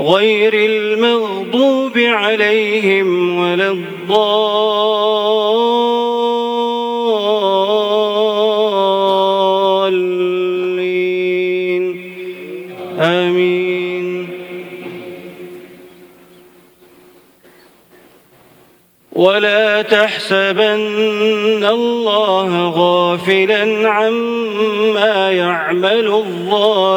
غير المغضوب عليهم ولا الضالين. آمين. ولا تحسبن الله غافلا عما يعمل الظالمون.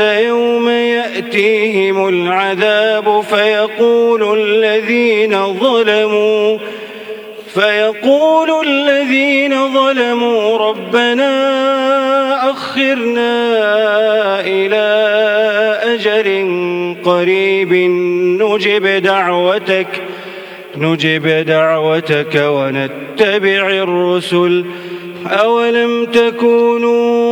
يوم يأتيهم العذاب فيقول الذين ظلموا فيقول الذين ظلموا ربنا أخرنا إلى أجل قريب نجب دعوتك نجب دعوتك ونتبع الرسل أولم تكونوا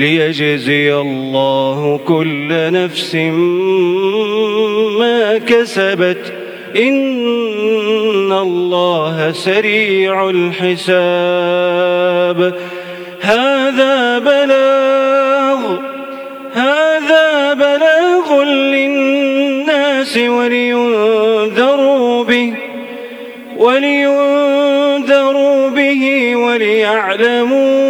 ليجزي الله كل نفس ما كسبت. إن الله سريع الحساب. هذا بلاغ هذا بلاغ للناس ولينذروا به ولينذروا به وليعلموا